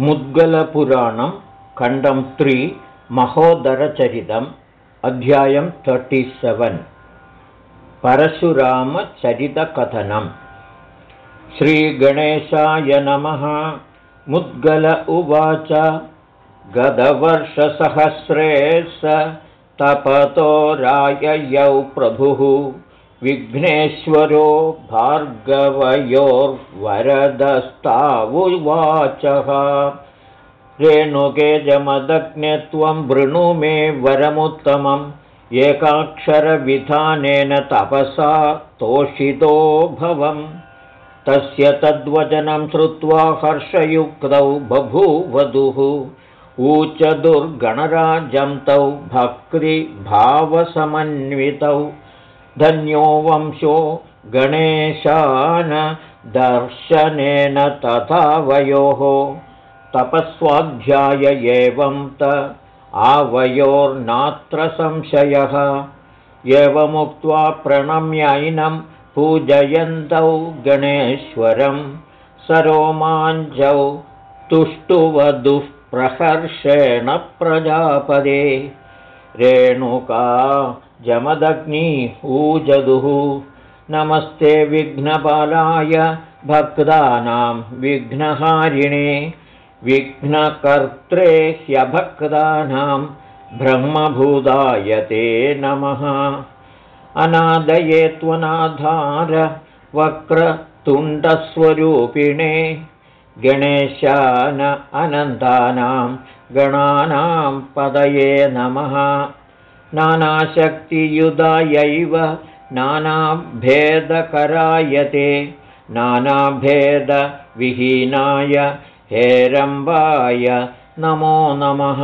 मुद्गलपुराणं खण्डं त्रि महोदरचरितम् अध्यायं सेवन् परशुरामचरितकथनम्. श्रीगणेशाय नमः। मुद्गल उवाच। गतवर्षसहस्रे स तपतो राययौ प्रभुः विघ्नेश्वरो भार्गवयोर्वरदस्तावुवाचः। रेणुके जमदग्ने त्वं वृणु मे वरमुत्तमम्। एकाक्षरविधानेन तपसा तोषितो भवम्। तस्य तद्वचनं श्रुत्वा हर्षयुक्तौ बभूवधुः। ऊचदुर्गणराजं तौ भक्तिभावसमन्वितौ धन्यो वंशो गणेशान दर्शनेन तथा वयोः। तपस्वाध्याय एवं त आवयोर्नात्र संशयः। एवमुक्त्वा प्रणम्यैनं पूजयन्तौ गणेश्वरं। सरोमाञ्जौ तुष्टुवदुःप्रहर्षेण प्रजापदे। रेणुका जमदग्नी ऊजदुः। नमस्ते विघ्नपालाय भक्तानां विघ्नहारिणे। विघ्नकर्त्रे ह्यभक्तानां ब्रह्मभूताय ते नमः। अनादये त्वनाधार वक्रतुण्डस्वरूपिणे। गणेशान अनन्तानां गणानां पदये नमः नानाशक्तियुधायैव नानाभेदकरायते नानाभेदविहीनाय हेरम्बाय नमो नमः।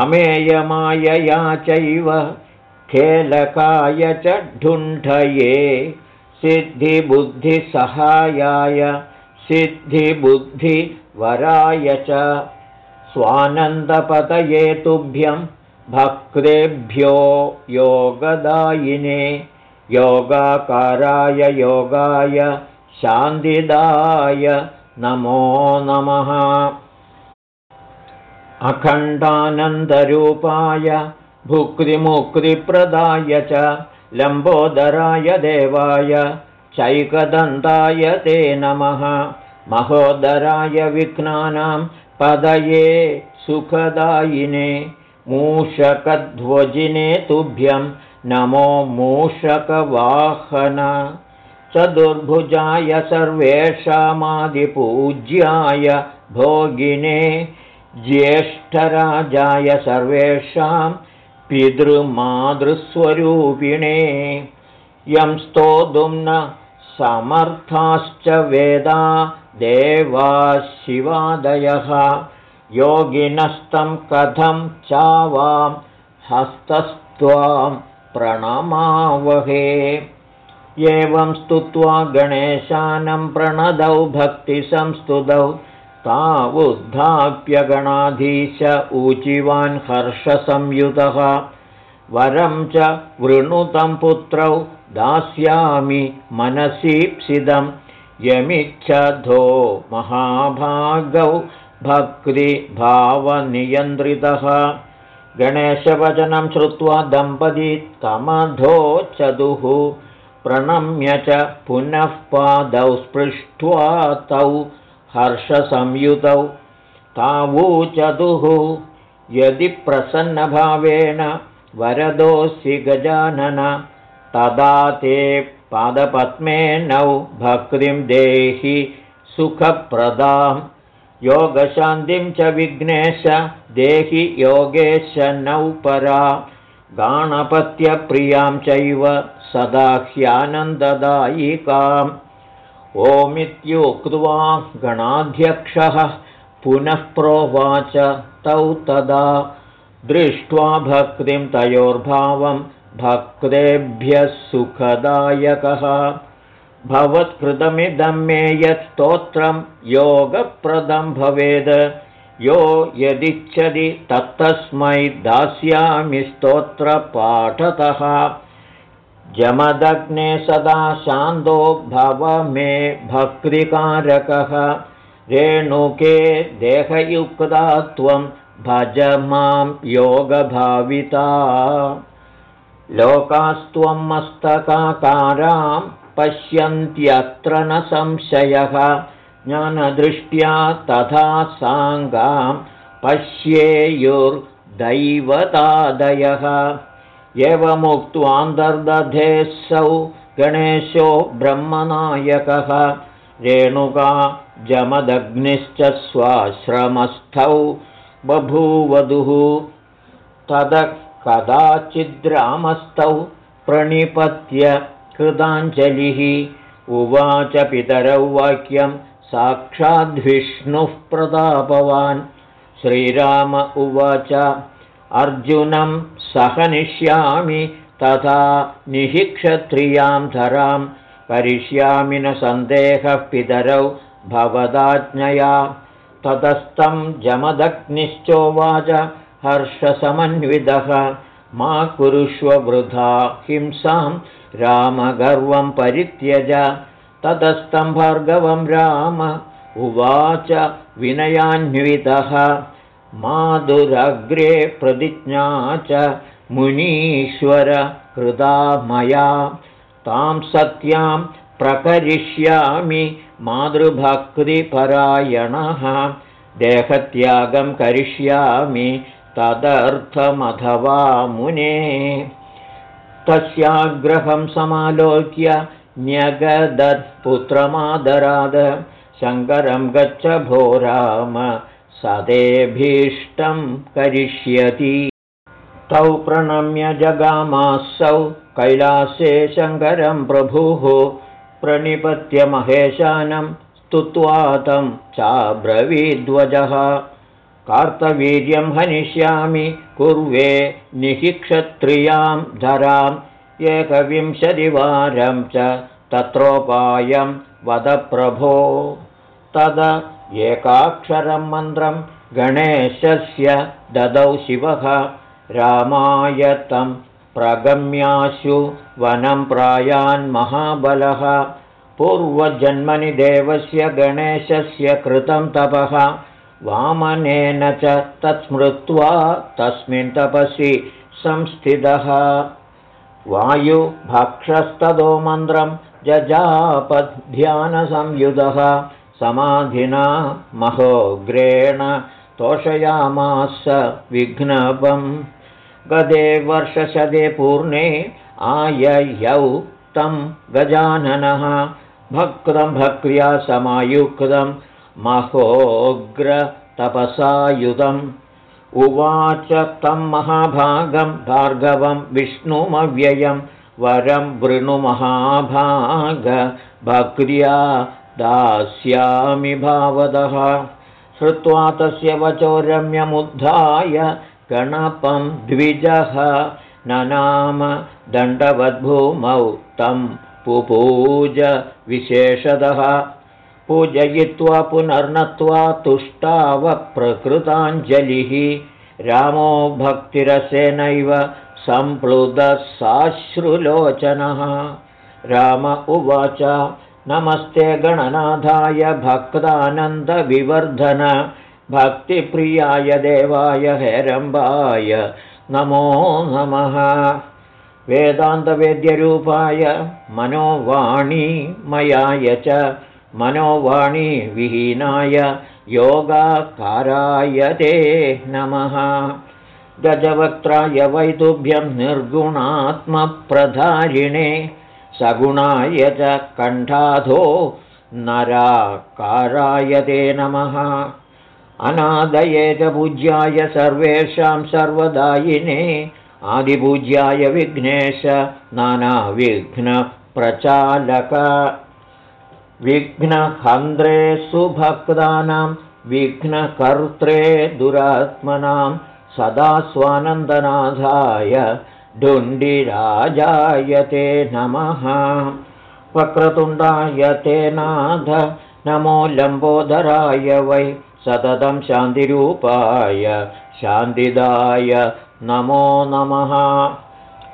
अमेयमायया चैव खेलकाय च ढुण्ठये सिद्धिबुद्धिसहायाय सिद्धिबुद्धिवराय च। स्वानन्दपतये तुभ्यं भक्तेभ्यो योगदायिने योगाकाराय योगाय शान्तिदाय नमो नमः। अखण्डानन्दरूपाय भुक्तिमुक्तिप्रदाय च लम्बोदराय देवाय चैकदन्ताय ते नमः। महोदराय विघ्नानां पदये सुखदायिने मूषकध्वजिने तुभ्यं नमो मूषकवाहन। चतुर्भुजाय सर्वेषामादिपूज्याय भोगिने ज्येष्ठराजाय सर्वेषां पितृमातृस्वरूपिणे। यं स्तोतुं न समर्थाश्च वेदा देवा शिवादयः योगिनस्तं कथं चावां हस्तस्त्वां प्रणमावहे। एवं स्तुत्वा गणेशानं प्रणदौ भक्तिसंस्तुतौ तावुद्धाप्यगणाधीश ऊचिवान् हर्षसंयुतः। वरं च वृणुतं पुत्रौ दास्यामि मनसीप्सितं। यमिच्छधो महाभागौ भक्तिभावनियन्त्रितः गणेशवचनं श्रुत्वा दम्पती तमधो चतुः। प्रणम्य च पुनः पादौ स्पृष्ट्वा तौ हर्षसंयुतौ तावूचतुः यदि प्रसन्नभावेन वरदोऽसि गजानन तदा ते पादपद्मेनौ भक्तिं देहि सुखप्रदां योगशान्तिं च विघ्नेश देहि योगेश नौ परा गाणपत्यप्रियां चैव सदा ह्यानन्ददायिकाम्। ओमित्युक्त्वा गणाध्यक्षः पुनः प्रोवाच तौ तदा। दृष्ट्वा भक्तिं तयोर्भावं भक्तेभ्यः सुखदायकः भवत्कृतमिदं मे यत् स्तोत्रं योगप्रदं भवेद्। यो यदिच्छति तत्तस्मै दास्यामि स्तोत्रपाठतः। जमदग्ने सदा शान्तो भव मे भक्तिकारकः। रेणुके देहयुक्ता त्वं भज मां योगभाविता। लोकास्त्वं मस्तकाकारां पश्यन्त्यत्र न संशयः। ज्ञानदृष्ट्या तथा साङ्गां पश्येयुर्दैवतादयः। एवमुक्त्वान्तर्दधेऽसौ गणेशो ब्रह्मनायकः। रेणुका जमदग्निश्च स्वाश्रमस्थौ बभूवधुः। तद कदाचिद्रामस्थौ प्रणिपत्य कृताञ्जलिः। उवाच पितरौ वाक्यं साक्षाद्विष्णुः प्रतापवान्। श्रीराम उवाच अर्जुनं सहनिष्यामि तथा निहिक्षत्रियां धरां करिष्यामि न सन्देहः पितरौ भवदाज्ञया। ततस्तं जमदग्निश्चोवाच हर्षसमन्वितः। मा कुरुष्व वृथा हिंसां रामगर्वं परित्यज। ततस्तं भार्गवं राम। उवाच विनयान्वितः। माधुरग्रे प्रतिज्ञा च मुनीश्वर कृता मया। तां सत्यां प्रकरिष्यामि मातृभक्तिपरायणः। देहत्यागं करिष्यामि तदर्थमथवा मुने तस्याग्रहं समालोक्य न्यगदत्पुत्रमादराद। शङ्करं गच्छ भो राम सदेभीष्टं करिष्यति। तौ प्रणम्य जगामासौ कैलासे शङ्करं प्रभुः प्रणिपत्य महेशानं स्तुत्वा तं चाब्रवीध्वजः कार्तवीर्यं हनिष्यामि कुर्वे निहिक्षत्रियां धराम् एकविंशतिवारं च तत्रोपायं वदप्रभो। तद एकाक्षरं मन्त्रं गणेशस्य ददौ शिवः रामाय तं प्रगम्याशु वनं प्रायान्महाबलः पूर्वजन्मनि देवस्य गणेशस्य कृतं तपः वामनेन च तत्स्मृत्वा तस्मिन् तपसि संस्थितः। वायुभक्षस्ततो मन्त्रं जजापध्यानसंयुधः। समाधिना महोग्रेण तोषयामास विघ्नपम् गदे वर्षशदे पूर्णे आययौ तं गजाननः। भक्तं भक्र्या समायुक्तं महोग्रतपसायुधम्। उवाच तं महाभागं भार्गवं विष्णुमव्ययं। वरं वृणुमहाभाग भक्र्या दास्यामि भावदः। श्रुत्वा तस्य वचो रम्यमुद्धाय गणपं द्विजः। ननाम दण्डवद्भूमौ तं पुपूज विशेषतः पूजयित्वा पुनर्नत्वा तुष्टावप्रकृताञ्जलिः। रामो भक्तिरसेनैव सम्प्लुतः साश्रुलोचनः राम उवाच नमस्ते गणनाथाय भक्तानन्दविवर्धन भक्तिप्रियाय देवाय हेरम्बाय नमो नमः। वेदान्तवेद्यरूपाय मनोवाणीमयाय च मनोवाणीविहीनाय योगाकाराय ते नमः। गजवक्त्राय वैतुभ्यं निर्गुणात्मप्रधारिणे सगुणाय च कण्ठाधो नराकाराय ते नमः। अनादये च पूज्याय सर्वेषां सर्वदायिने आदिपूज्याय विघ्नेश नानाविघ्नप्रचालक विघ्नहन्द्रे सुभक्तानां विघ्नकर्त्रे दुरात्मनां सदा स्वानन्दनाथाय ढुण्डिराजाय ते नमः। वक्रतुण्डाय ते नाथ नमो लम्बोदराय वै सततं शान्तिरूपाय शान्तिदाय नमो नमः।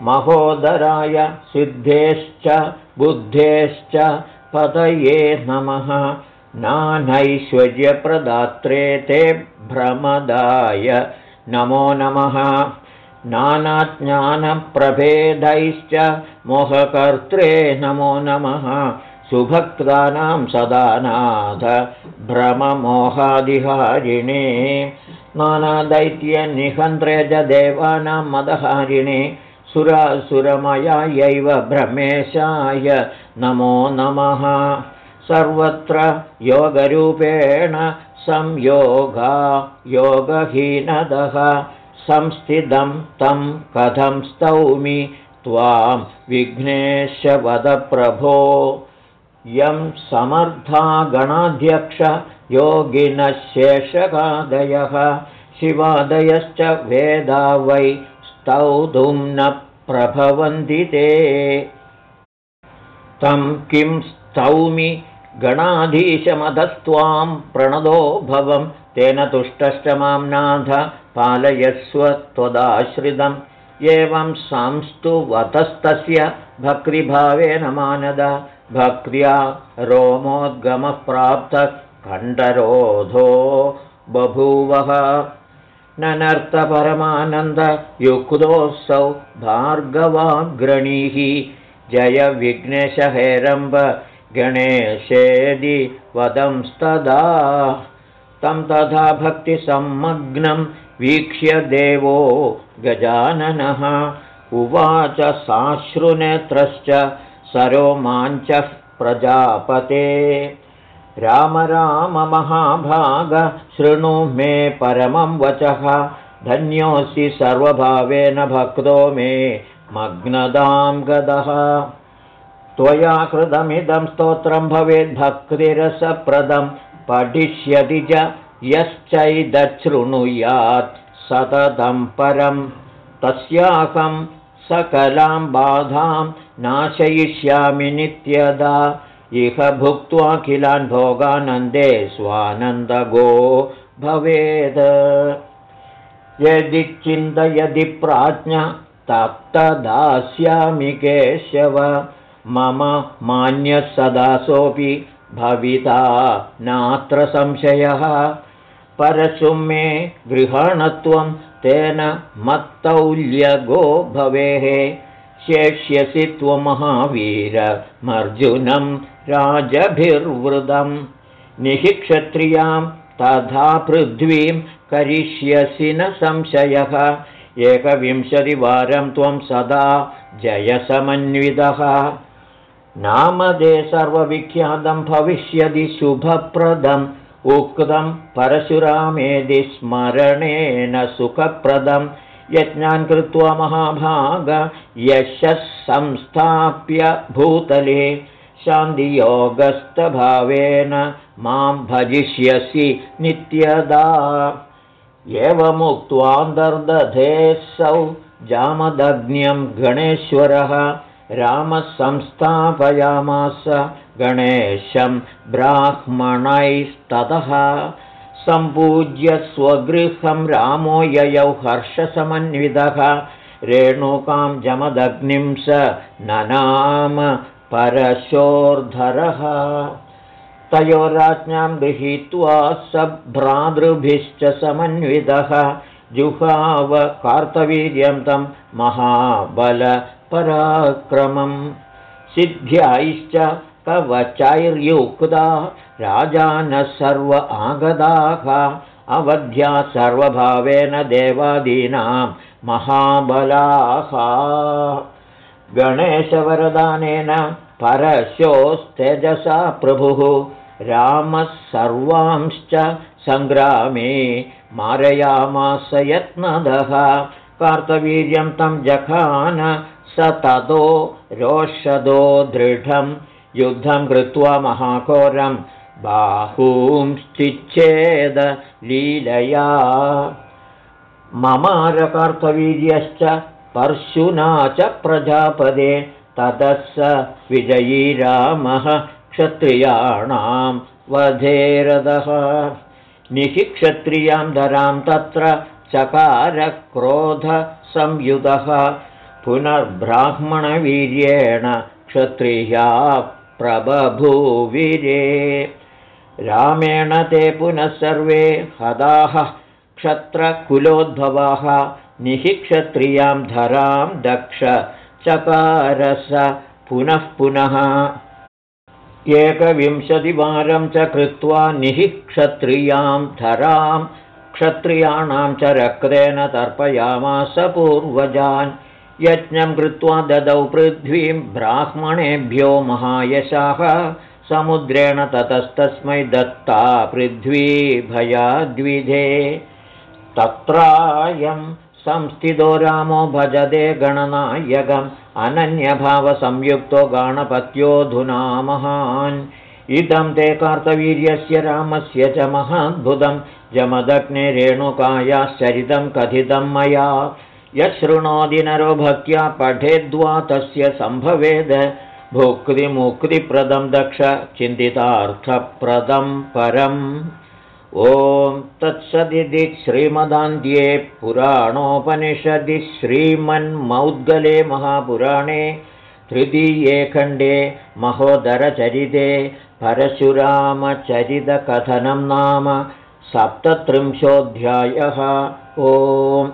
महोदराय सिद्धेश्च बुद्धेश्च पतये नमः। नानैश्वर्यप्रदात्रे ते भ्रमदाय। नमो नमः। नानाज्ञानप्रभेदैश्च मोहकर्त्रे नमो नमः। सुभक्तानां सदानाथ भ्रममोहादिहारिणे। नानादैत्यनिहन्त्रे च देवानां मदहारिणे। सुरासुरमयायैव भ्रमेशाय नमो नमः। सर्वत्र योगरूपेण संयोगा योगहीनदः। संस्थितं तं कथं स्तौमि त्वां विघ्नेशवदप्रभो। यं समर्था गणाध्यक्ष योगिनशेषकादयः शिवादयश्च वेदा वै स्तौतुं न प्रभवन्ति ते तं किं स्तौमि गणाधीशमधस्त्वां प्रणदो भवं तेन तुष्टश्च मां नाथ पालयस्व त्वदाश्रितम् एवं संस्तुवतस्तस्य भक्तिभावेन मानद भक्त्या रोमोद्गमः प्राप्तः कण्ठरोधो बभूवः। ननर्तपरमानन्दयुक्तोऽसौ भार्गवाग्रणीः जय विघ्नेशहेरम्ब गणेशेदि वदंस्तदा। तं तथा भक्तिसम्मग्नं वीक्ष्य देवो गजाननः। उवाच साश्रुनेत्रश्च सरोमाञ्चः प्रजापते। राम राम महाभाग शृणु मे परमं वचः। धन्योऽसि सर्वभावेन भक्तो मे मग्नदां गदः। त्वया कृतमिदं स्तोत्रं भवेद्भक्तिरसप्रदं पठिष्यति च यश्चैदशृणुयात् सततं परं। तस्याहं सकलां बाधां नाशयिष्यामि नित्यदा। इह भुक्त्वाखिलान् भोगानन्दे स्वानन्दगो भवेद्। यदि चिन्तयदि प्राज्ञ तप्तदास्यामि केशव। मम मान्यः सदासोऽपि भविता नात्र संशयः। परशु मे गृहाणत्वं तेन मत्तौल्यगो भवेः। शेष्यसि त्वमहावीरमर्जुनं राजभिर्वृदं निःक्षत्रियां तथा पृथ्वीं करिष्यसि न संशयः एकविंशतिवारं त्वं सदा जयसमन्वितः। नामदे सर्वविख्यातं भविष्यति शुभप्रदम्। उक्तं परशुरामेदि स्मरणेन सुखप्रदं यज्ञान् कृत्वा महाभाग यशः संस्थाप्य भूतले। शान्तियोगस्तभावेन मां भजिष्यसि नित्यदा एवमुक्त्वान्तर्दधेऽसौ जामदग्न्यं गणेश्वरः रामः संस्थापयामास गणेशं ब्राह्मणैस्ततः सम्पूज्य स्वगृहं रामो ययौ हर्षसमन्वितः रेणुकां जमदग्निं स ननाम परशोर्धरः तयोराज्ञां गृहीत्वा स भ्रातृभिश्च समन्वितः जुहाव कार्तवीर्यं तं महाबलपराक्रमं। सिद्ध्यायश्च कवचैर्युक्ता राजानः सर्व आगदाः अवध्या सर्वभावेन देवादीनां महाबलाः। गणेशवरदानेन परशोस्तेजसा प्रभुः रामः सर्वांश्च सङ्ग्रामे मारयामास यत्नदः। कार्तवीर्यं तं जखान स ततो रोषदो दृढं। युद्धं कृत्वा महाघोरं बाहूंश्चिच्छेद लीलया। ममारकार्थवीर्यश्च परशुना च प्रजापदे ततः स विजयी रामः क्षत्रियाणां वधेरदः। निहिक्षत्रियां धरां तत्र चकारक्रोधसंयुधः। पुनर्ब्राह्मणवीर्येण क्षत्रिया प्रबभूविरे। रामेण ते पुनः सर्वे हदाः क्षत्रकुलोद्भवाः। निःक्षत्रियां धरां दक्ष चकारस पुनः पुनः एकविंशतिवारं च कृत्वा निःक्षत्रियां धरां क्षत्रियाणां च रक्तेन तर्पयामास पूर्वजान्। यज्ञं कृत्वा ददौ पृथ्वीं ब्राह्मणेभ्यो महायशाः समुद्रेण ततस्तस्मै दत्ता पृथ्वी भयाद्विधे। तत्रायं संस्थितो रामो भजते गणनायकम् अनन्यभावसंयुक्तो गणपत्योऽधुना महान् इदं ते कार्तवीर्यस्य रामस्य च महाद्भुतं जमदग्ने रेणुकायाश्चरितं कथितं मया। यशृणोदि नरो भक्त्या पठेद्वा तस्य सम्भवेद। भुक्तिमुक्तिप्रदं दक्ष चिन्तितार्थप्रदं परम् ॐ तत्सदिति श्रीमदान्ध्ये पुराणोपनिषदि श्रीमन्मौद्गले महापुराणे तृतीये खण्डे महोदरचरिते परशुरामचरितकथनं नाम सप्तत्रिंशोऽध्यायः। ओम्